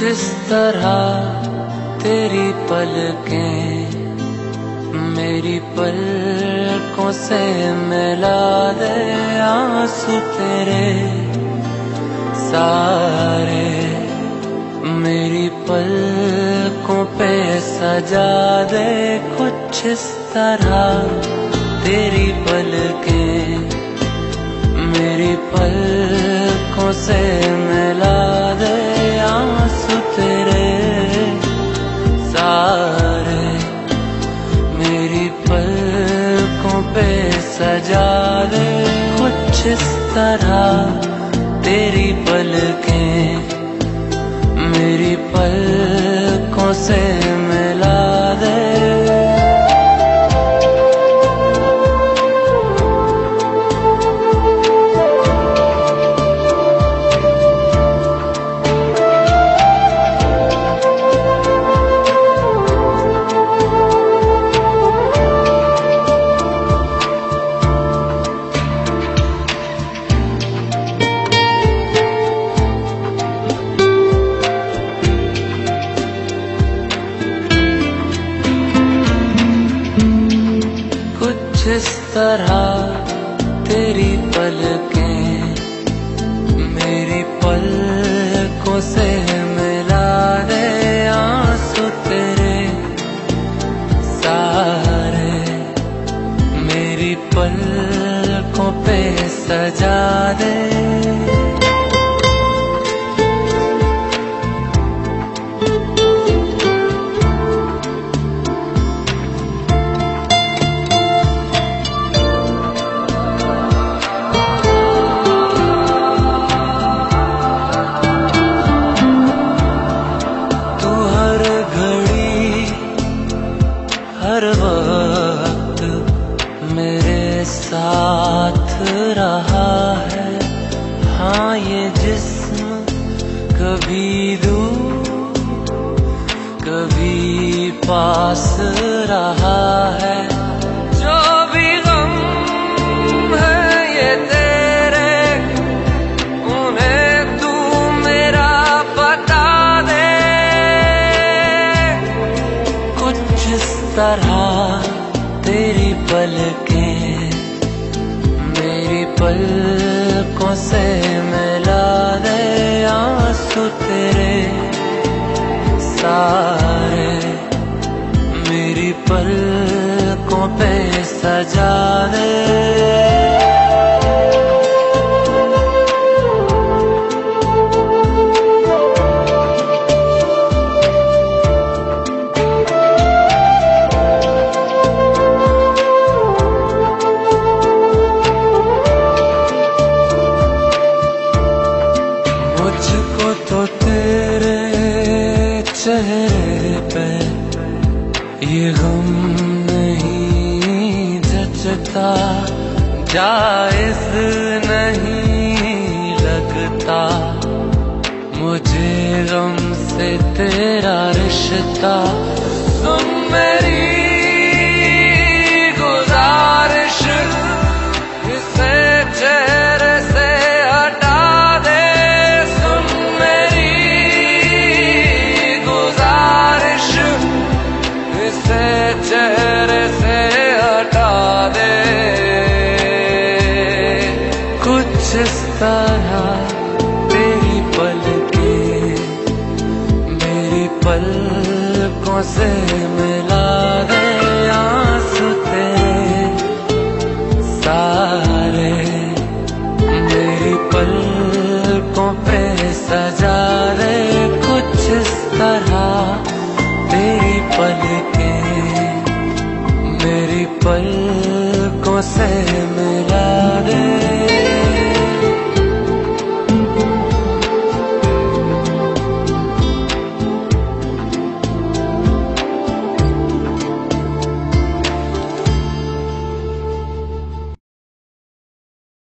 तरह तेरी पलकें मेरी पलकों से मिला दे आँसू तेरे, सारे मेरी पलकों पे सजा दे कुछ इस तरह तेरी पलकें मेरी पलकों से मिला सजा कुछ इस तरह तेरी पलकें मेरी पलकों से मिला इस तरह तेरी पलकें मेरी पलकों से मिला दे आँसू तेरे सारे मेरी पलकों पे सजा दे वक्त मेरे साथ रहा है। हाँ ये जिस्म कभी दूर, कभी पास रहा है। जो भी है ये तेरे, उन्हें तू मेरा बता दे। कुछ तरह तेरी पलकें, मेरी पलकों से मिला दे आँसू तेरे। सारे मेरी पलकों पे सजा दे। जायज़ नहीं लगता। मुझे गम से तेरा रिश्ता। सुन मेरी पलकों से मिला दे आँसू तेरे। सारे मेरी पलकों पे सजा दे कुछ इस तरह। तेरी पलकें मेरी पलकों से मिला